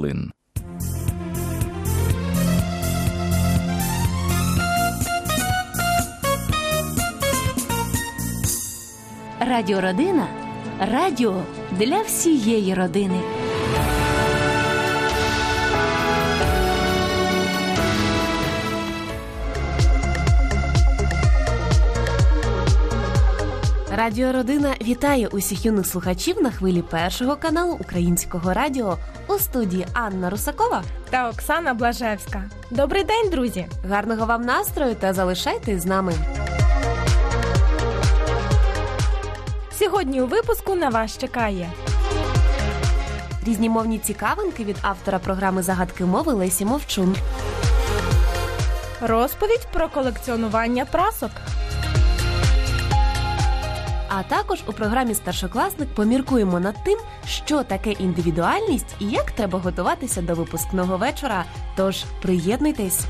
Лин. Радіородина радіо для всієї родини. Радіородина вітає усіх юних слухачів на хвилі першого каналу Українського радіо у студії Анна Русакова. та Оксана Блажевська. Добрий день, друзі! Гарного вам настрою та залишайтесь з нами. Сьогодні у випуску на вас чекає Різні мовні цікавинки від автора програми Загадки мови Лесі Мовчун. розповідь про колекціонування прасок, А також у програмі Старшокласник поміркуємо над тим, що таке індивідуальність і як треба готуватися до випускного вечора. Тож приєднуйтесь.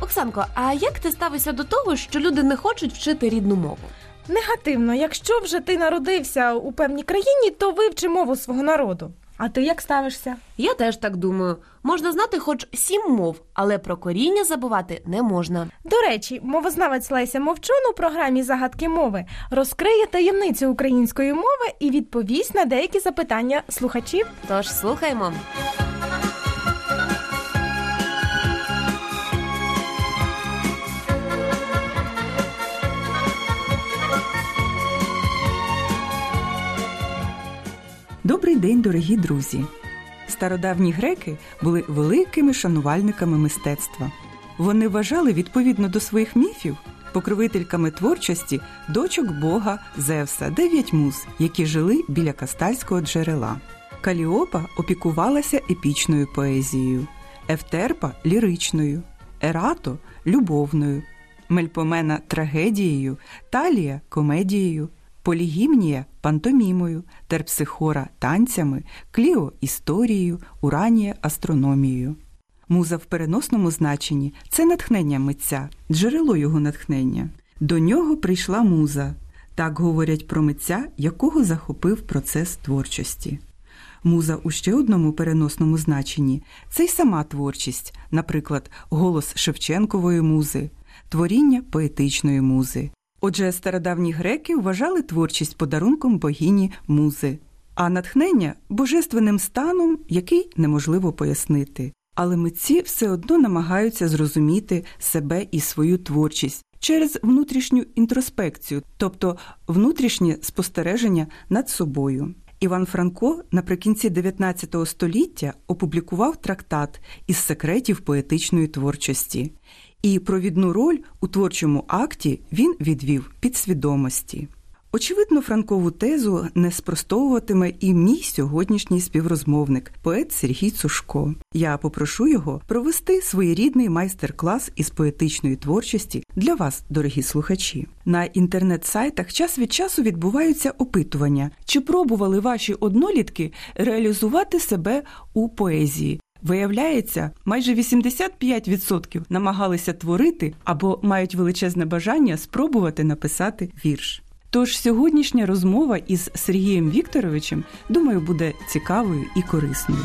Оксанко, а як ти ставишся до того, що люди не хочуть вчити рідну мову? негативно. Якщо вже ти народився у певній країні, то вивчи мову свого народу. А ти як ставишся? Я теж так думаю. Можна знати хоч сім мов, але про коріння забувати не можна. До речі, мовознавець Леся Мовчун у програмі Загадки мови розкриє таємницю української мови і відповість на деякі запитання слухачів. Тож слухаймо. Добрий день, дорогі друзі! Стародавні греки були великими шанувальниками мистецтва. Вони вважали відповідно до своїх міфів покровительками творчості дочок бога Зевса, дев'ять муз, які жили біля кастальського джерела. Каліопа опікувалася епічною поезією, Ефтерпа ліричною, Ерато любовною, Мельпомена трагедією, Талія комедією, Полігімнія пантомімою, Терпсихора танцями, Кліо історією, Уранія астрономією. Муза в переносному значенні це натхнення митця, джерело його натхнення. До нього прийшла муза. Так говорять про митця, якого захопив процес творчості. Муза у ще одному переносному значенні це й сама творчість, наприклад, голос Шевченкової музи, творіння поетичної музи. Отже, стародавні греки вважали творчість подарунком богині музи, а натхнення божественним станом, який неможливо пояснити. Але митці все одно намагаються зрозуміти себе і свою творчість через внутрішню інтроспекцію, тобто внутрішнє спостереження над собою. Іван Франко наприкінці 19 століття опублікував трактат із секретів поетичної творчості, і провідну роль у творчому акті він відвів підсвідомості. Очевидно, Франкову тезу не спростовуватиме і мій сьогоднішній співрозмовник, поет Сергій Цушко. Я попрошу його провести своєрідний майстер-клас із поетичної творчості для вас, дорогі слухачі. На інтернет-сайтах час від часу відбуваються опитування, чи пробували ваші однолітки реалізувати себе у поезії. Виявляється, майже 85% намагалися творити або мають величезне бажання спробувати написати вірш. Тож сьогоднішня розмова із Сергієм Вікторовичем, думаю, буде цікавою і корисною.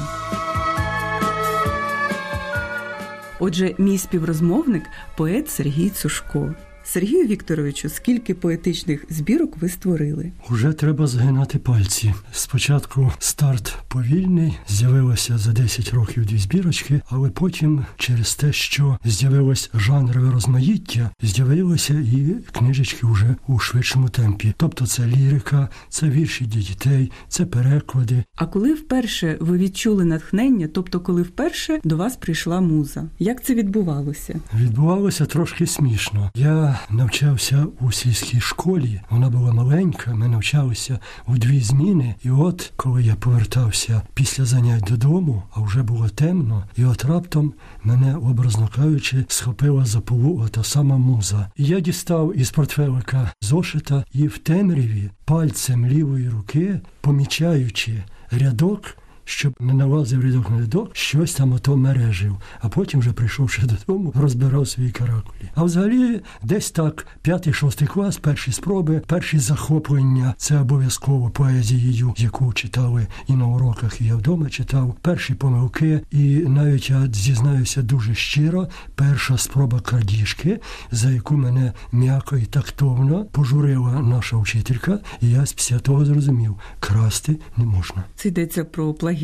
Отже, мій співрозмовник поет Сергій Цушко. Сергію Вікторовичу, скільки поетичних збірок ви створили? Уже треба згинати пальці. Спочатку старт повільний, з'явилося за 10 років дві збірочки, але потім, через те, що з'явилось жанрове розмаїття, з'явилися і книжечки вже у швидшому темпі. Тобто це лірика, це вірші для дітей, це переклади. А коли вперше ви відчули натхнення, тобто коли вперше до вас прийшла муза? Як це відбувалося? Відбувалося трошки смішно. Я навчався у сільській школі. Вона була маленька. Ми навчалися у дві зміни. І от коли я повертався після занять додому, а вже було темно, і от раптом мене, образно кажучи, схопила за полу та сама муза. І я дістав із портфелика зошита і в темряві пальцем лівої руки, помічаючи рядок. Щоб не налазив рядок на рядок, щось там ото мережив, а потім, вже прийшовши додому, розбирав свої каракулі. А взагалі, десь так, п'ятий, шостий клас, перші спроби, перші захоплення це обов'язково поезією, яку читали і на уроках, і я вдома читав. Перші помилки, і навіть я зізнаюся дуже щиро. Перша спроба крадіжки, за яку мене м'яко і тактовно пожурила наша вчителька, і я з після того зрозумів, красти не можна. Це йдеться про плагіат.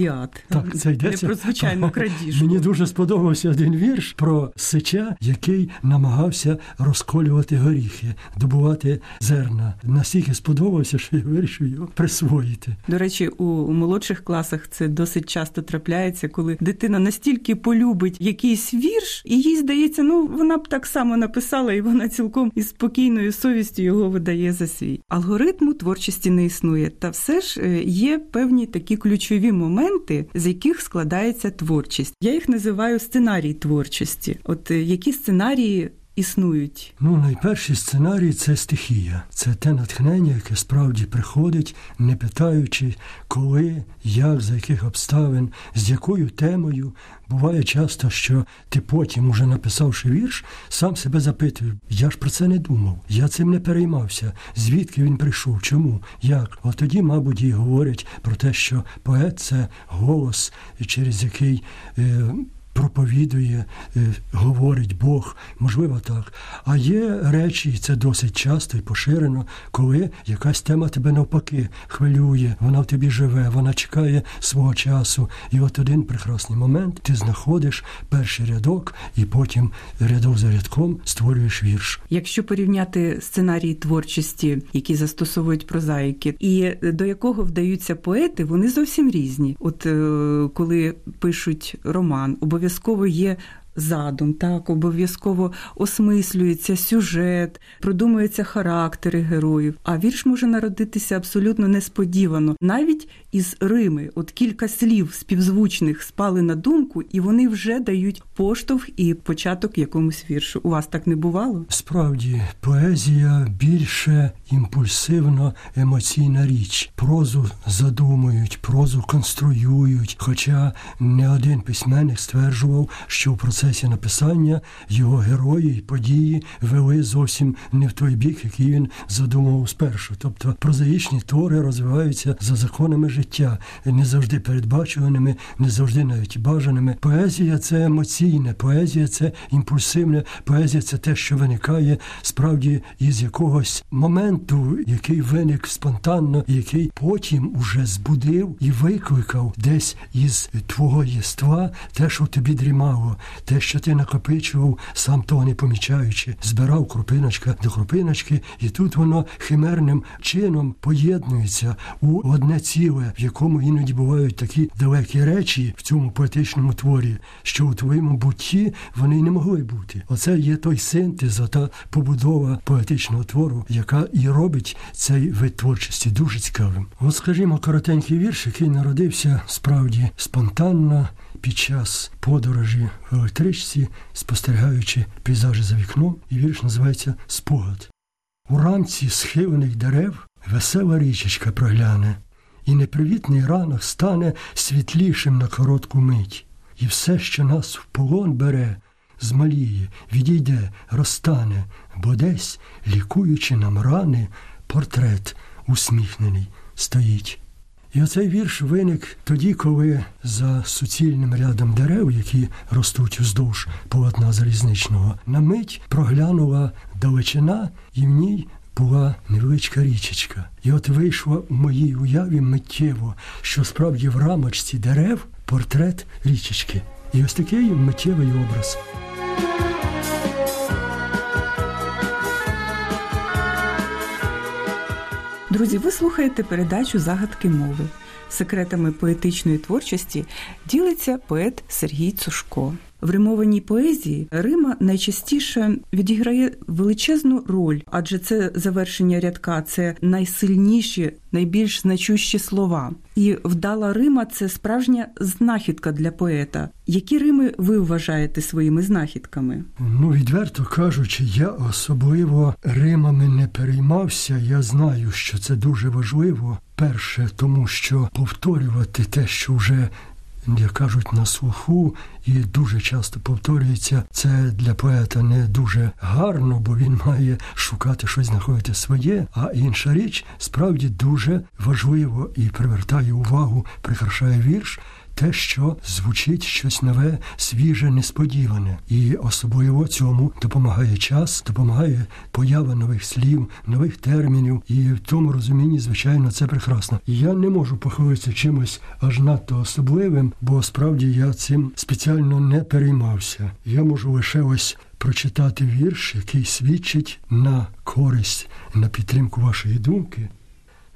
Так, це йдеться не про звичайну крадіжку. Мені дуже сподобався один вірш про сича, який намагався розколювати горіхи, добувати зерна. Настільки сподобався, що я вирішив його присвоїти. До речі, у молодших класах це досить часто трапляється, коли дитина настільки полюбить якийсь вірш, і їй здається, ну вона б так само написала, і вона цілком із спокійною совістю його видає за свій. Алгоритму творчості не існує, та все ж е, є певні такі ключові моменти, з яких складається творчість. Я їх називаю сценарій творчості. От е, які сценарії існують? Ну, найперший сценарій це стихія. Це те натхнення, яке справді приходить, не питаючи, коли, як, за яких обставин, з якою темою. Буває часто, що ти потім, уже написавши вірш, сам себе запитуєш, я ж про це не думав, я цим не переймався. Звідки він прийшов? Чому? Як? От тоді, мабуть, і говорять про те, що поет це голос, через який. Е, проповідує, е, говорить Бог, можливо, так. А є речі, і це досить часто і поширено, коли якась тема тебе навпаки хвилює, вона в тобі живе, вона чекає свого часу. І от один прекрасний момент ти знаходиш перший рядок, і потім рядок за рядком створюєш вірш. Якщо порівняти сценарії творчості, які застосовують прозаїки, і до якого вдаються поети, вони зовсім різні. От е, коли пишуть роман, обов'язково обов'язково є задум, так обов'язково осмислюється сюжет, продумуються характери героїв. А вірш може народитися абсолютно несподівано, навіть із Рими. От кілька слів співзвучних спали на думку, і вони вже дають поштовх і початок якомусь віршу. У вас так не бувало? Справді, поезія більше імпульсивно емоційна річ. Прозу задумують, прозу конструюють. Хоча не один письменник стверджував, що в процесі написання його герої і події вели зовсім не в той бік, який він задумував спершу. Тобто прозаїчні твори розвиваються за законами життя, не завжди передбачуваними, не завжди навіть бажаними. Поезія це емоційне, поезія це імпульсивне, поезія це те, що виникає справді із якогось моменту, який виник спонтанно, який потім уже збудив і викликав десь із твого єства те, що тобі дрімало, те, що ти накопичував, сам того не помічаючи, збирав крупиночка до крупиночки, і тут воно химерним чином поєднується у одне ціле, в якому іноді бувають такі далекі речі в цьому поетичному творі, що у твоєму бутті вони не могли бути. Оце є той синтез, та побудова поетичного твору, яка і робить цей вид творчості дуже цікавим. От, скажімо, коротенький вірш, який народився справді спонтанно під час подорожі в електричці, спостерігаючи пейзажі за вікном, і вірш називається Спогад. У рамці схилених дерев весела річечка прогляне, і непривітний ранок стане світлішим на коротку мить, і все, що нас в полон бере, змаліє, відійде, розтане, бо десь, лікуючи нам рани, портрет усміхнений стоїть. І оцей вірш виник тоді, коли за суцільним рядом дерев, які ростуть вздовж полотна залізничного, на мить проглянула далечина, і в ній була невеличка річечка. І от вийшло в моїй уяві миттєво, що справді в рамочці дерев портрет річечки. І ось такий миттєвий образ. Друзі, ви слухаєте передачу Загадки мови. Секретами поетичної творчості ділиться поет Сергій Цушко. В римованій поезії Рима найчастіше відіграє величезну роль, адже це завершення рядка, це найсильніші, найбільш значущі слова. І вдала Рима це справжня знахідка для поета. Які Рими ви вважаєте своїми знахідками? Ну, відверто кажучи, я особливо Римами не переймався. Я знаю, що це дуже важливо Перше, тому що повторювати те, що вже як кажуть, на слуху і дуже часто повторюється. Це для поета не дуже гарно, бо він має шукати щось, знаходити своє. А інша річ справді дуже важливо і привертає увагу, прикрашає вірш те, що звучить щось нове, свіже, несподіване, і особливо цьому допомагає час, допомагає поява нових слів, нових термінів, і в тому розумінні, звичайно, це прекрасно. І я не можу похвалитися чимось аж надто особливим, бо справді я цим спеціально не переймався. Я можу лише ось. Прочитати вірш, який свідчить на користь, на підтримку вашої думки,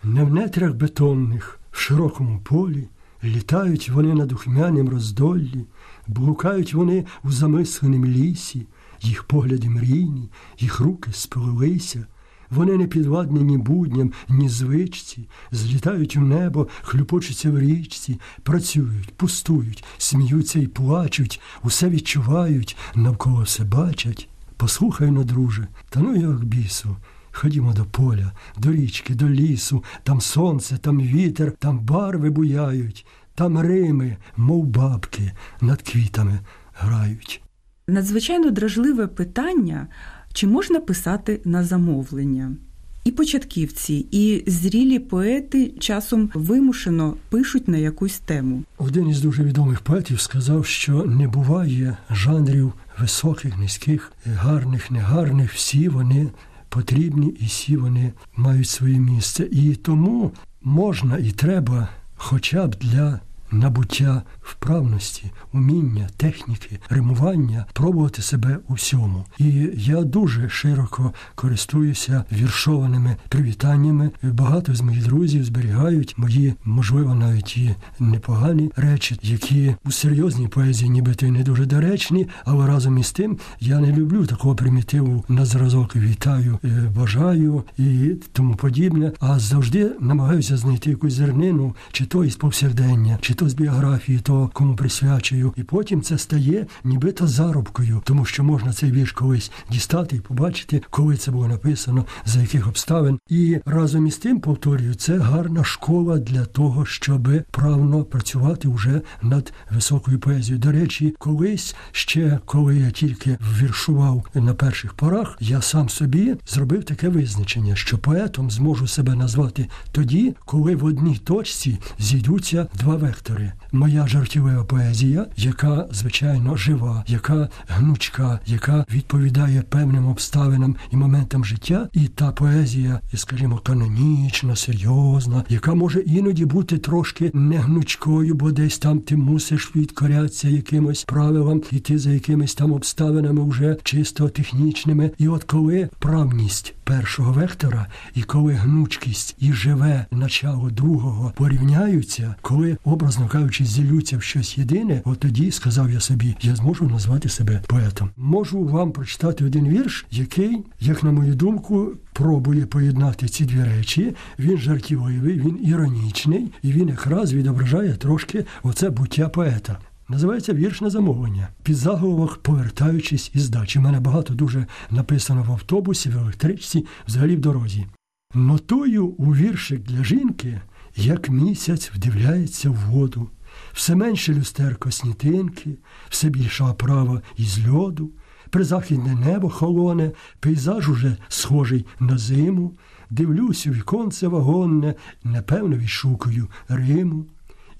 не в нетрях бетонних, в широкому полі, Літають вони на духмянім роздоллі, блукають вони у замисленім лісі, їх погляди мрійні, їх руки сплелися, вони не підвладні ні будням, ні звичці, злітають у небо, хлюпочуться в річці, працюють, пустують, сміються і плачуть, усе відчувають, навколо все бачать. Послухай но, друже, та ну як бісу. Ходімо до поля, до річки, до лісу, там сонце, там вітер, там барви буяють, там рими, мов бабки, над квітами грають. Надзвичайно дражливе питання, чи можна писати на замовлення? І початківці, і зрілі поети часом вимушено пишуть на якусь тему. Один із дуже відомих поетів сказав, що не буває жанрів високих, низьких, гарних, негарних. Всі вони потрібні, і всі вони мають своє місце. І тому можна і треба, хоча б для набуття вправності, уміння, техніки, римування, пробувати себе у всьому. І я дуже широко користуюся віршованими привітаннями. Багато з моїх друзів зберігають мої, можливо, навіть і непогані речі, які у серйозній поезії, нібито й не дуже доречні, але разом із тим я не люблю такого примітиву на зразок вітаю, е, бажаю і тому подібне. А завжди намагаюся знайти якусь зернину, чи то із повсякдення, чи то з біографії того, кому присвячую, і потім це стає нібито заробкою, тому що можна цей вірш колись дістати і побачити, коли це було написано, за яких обставин. І разом із тим повторюю, це гарна школа для того, щоб правно працювати вже над високою поезією. До речі, колись ще коли я тільки віршував на перших порах, я сам собі зробив таке визначення, що поетом зможу себе назвати тоді, коли в одній точці зійдуться два вектори. Моя жартівлива поезія, яка звичайно жива, яка гнучка, яка відповідає певним обставинам і моментам життя, і та поезія, скажімо, канонічна, серйозна, яка може іноді бути трошки не гнучкою, бо десь там ти мусиш відкорятися якимось правилам, іти за якимись там обставинами вже чисто технічними. І от коли правність першого вектора, і коли гнучкість і живе начало другого порівняються, коли образно кажучи, зілються в щось єдине, от тоді сказав я собі, я зможу назвати себе поетом. Можу вам прочитати один вірш, який, як на мою думку, пробує поєднати ці дві речі. Він жартівливий, він іронічний, і він якраз відображає трошки оце буття поета. Називається вірш на замовлення. Під заголовок, повертаючись із дачі. У мене багато дуже написано в автобусі, в електричці, взагалі в дорозі. Нотою у віршик для жінки, як місяць вдивляється в воду, все менше люстерко снітинки, все більша оправа із льоду, призахідне небо холоне, пейзаж уже схожий на зиму. Дивлюсь у віконце вагонне, непевно відшукую Риму.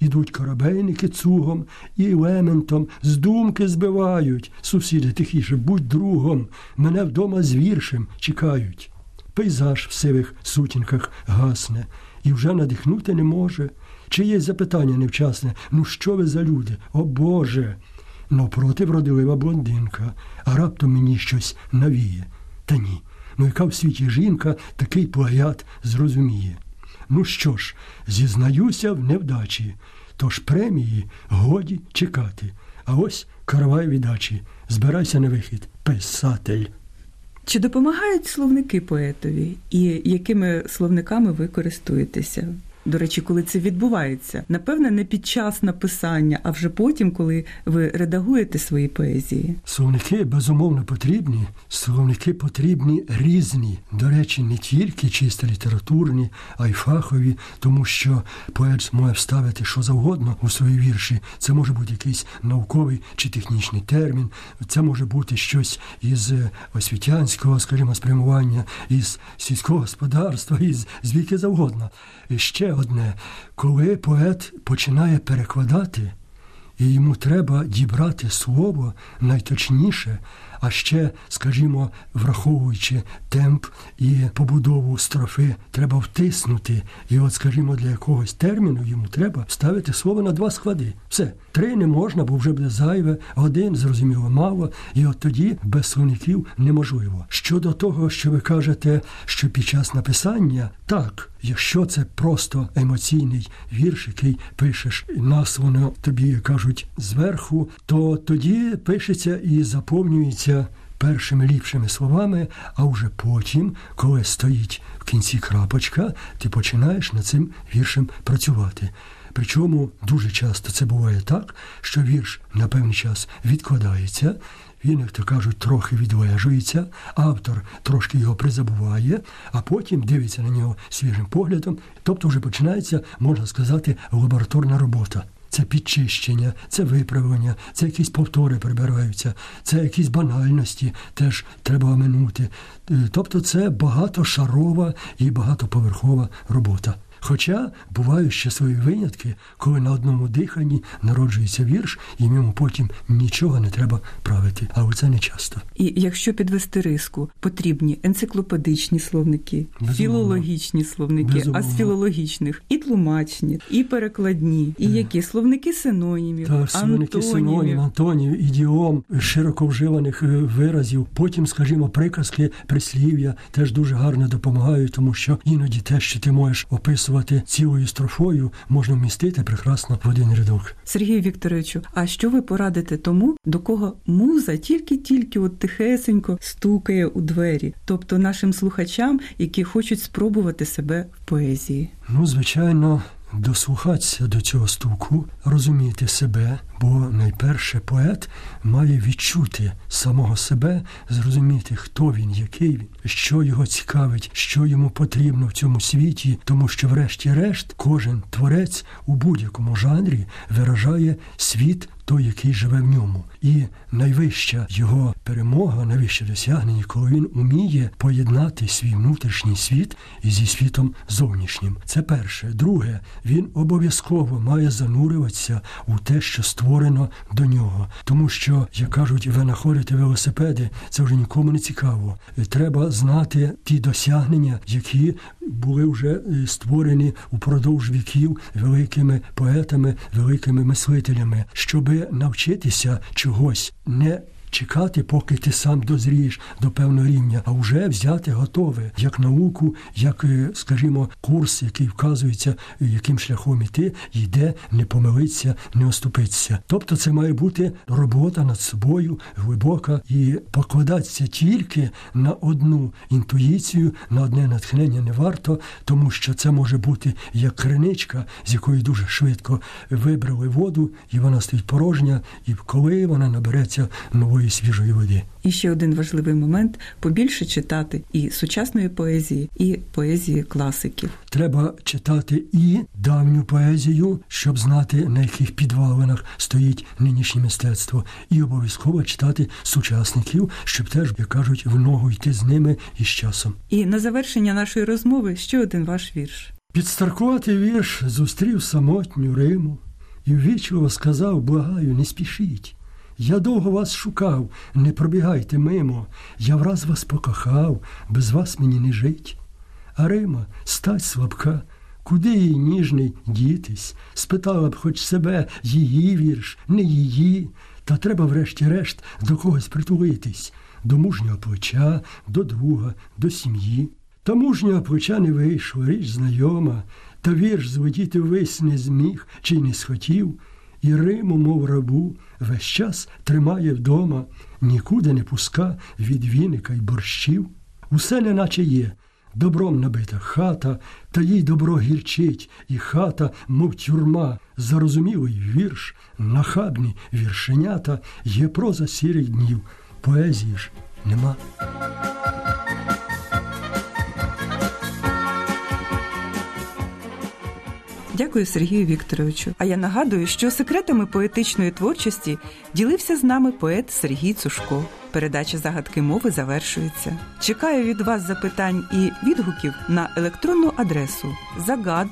Ідуть корабейники цугом і лементом з думки збивають. Сусіди тихіше, будь другом, мене вдома з віршем чекають. Пейзаж в сивих сутінках гасне і вже надихнути не може. Чи є запитання невчасне? Ну що ви за люди? О Боже! Навпроти вродилива блондинка, а раптом мені щось навіє. Та ні. Ну яка в світі жінка такий плагіат зрозуміє? Ну що ж, зізнаюся в невдачі, тож премії годі чекати. А ось каравай віддачі. Збирайся на вихід, писатель. Чи допомагають словники поетові, і якими словниками ви користуєтеся? До речі, коли це відбувається, напевне, не під час написання, а вже потім, коли ви редагуєте свої поезії. Словники безумовно потрібні. Словники потрібні різні. До речі, не тільки чисто літературні, а й фахові, тому що поет може вставити що завгодно у свої вірші. Це може бути якийсь науковий чи технічний термін, це може бути щось із освітянського, скажімо, спрямування, із сільського господарства, із звідки завгодно. І ще одне, коли поет починає перекладати, і йому треба дібрати слово найточніше, а ще, скажімо, враховуючи темп і побудову строфи, треба втиснути. І от, скажімо, для якогось терміну йому треба ставити слово на два склади. Все, три не можна, бо вже буде зайве, один, зрозуміло, мало, і от тоді без словників неможливо. Щодо того, що ви кажете, що під час написання, так, якщо це просто емоційний вірш, який пишеш, нас воно тобі кажуть зверху, то тоді пишеться і заповнюється першими ліпшими словами, а вже потім, коли стоїть в кінці крапочка, ти починаєш над цим віршем працювати. Причому дуже часто це буває так, що вірш на певний час відкладається. Він, як то кажуть, трохи відвежується, автор трошки його призабуває, а потім дивиться на нього свіжим поглядом. Тобто вже починається, можна сказати, лабораторна робота це підчищення, це виправлення, це якісь повтори прибираються, це якісь банальності теж треба оминути. Е, тобто це багатошарова і багатоповерхова робота. Хоча бувають щасливі винятки, коли на одному диханні народжується вірш, і йому потім нічого не треба правити. Але це не часто. І якщо підвести риску, потрібні енциклопедичні словники, Безумовно. філологічні словники, Безумовно. а з філологічних і тлумачні, і перекладні, і е. які словники синонімів, Так, словники синонімів, антонів, ідіом, широко вживаних е, виразів. Потім, скажімо, приказки, прислів'я теж дуже гарно допомагають, тому що іноді те, що ти можеш описувати записувати цілою строфою, можна вмістити прекрасно в один рядок. Сергію Вікторовичу, а що ви порадите тому, до кого муза тільки-тільки от тихесенько стукає у двері, тобто нашим слухачам, які хочуть спробувати себе в поезії? Ну, звичайно дослухатися до цього стуку, розуміти себе, бо найперше поет має відчути самого себе, зрозуміти, хто він, який він, що його цікавить, що йому потрібно в цьому світі, тому що, врешті-решт, кожен творець у будь-якому жанрі виражає світ той, який живе в ньому. І найвища його перемога, найвище досягнення, коли він уміє поєднати свій внутрішній світ зі світом зовнішнім. Це перше. Друге, він обов'язково має занурюватися у те, що створено до нього. Тому що, як кажуть, винаходити велосипеди, це вже нікому не цікаво. Треба знати ті досягнення, які були вже е, створені упродовж віків великими поетами, великими мислителями, щоби навчитися чогось не чекати, поки ти сам дозрієш до певного рівня, а вже взяти готове як науку, як, е, скажімо, курс, який вказується, яким шляхом іти, йде, не помилитися, не оступитися. Тобто, це має бути робота над собою глибока і покладатися тільки на одну інтуїцію, на одне натхнення не варто, тому що це може бути як криничка, з якої дуже швидко вибрали воду, і вона стоїть порожня, і коли вона набереться нової такої свіжої води. І ще один важливий момент: побільше читати і сучасної поезії, і поезії класиків. Треба читати і давню поезію, щоб знати на яких підвалинах стоїть нинішнє мистецтво, і обов'язково читати сучасників, щоб теж як кажуть в ногу йти з ними і з часом. І на завершення нашої розмови ще один ваш вірш. Підстаркуватий вірш зустрів самотню Риму і ввічливо сказав: благаю, не спішіть. Я довго вас шукав, не пробігайте мимо, я враз вас покохав, без вас мені не жить. А Рима, стать слабка, куди їй ніжний дітись, спитала б хоч себе її вірш, не її, та треба, врешті-решт, до когось притулитись, до мужнього плеча, до друга, до сім'ї. Та мужнього плеча не вийшло, річ знайома, та вірш зводіти весь не зміг чи не схотів і Риму, мов рабу, весь час тримає вдома, нікуди не пуска від віника й борщів. Усе неначе є, добром набита хата, та їй добро гірчить, і хата, мов тюрма, зарозумілий вірш, нахабні віршенята, є проза сірих днів, поезії ж нема. Дякую Сергію Вікторовичу. А я нагадую, що секретами поетичної творчості ділився з нами поет Сергій Цушко. Передача загадки мови завершується. Чекаю від вас запитань і відгуків на електронну адресу загад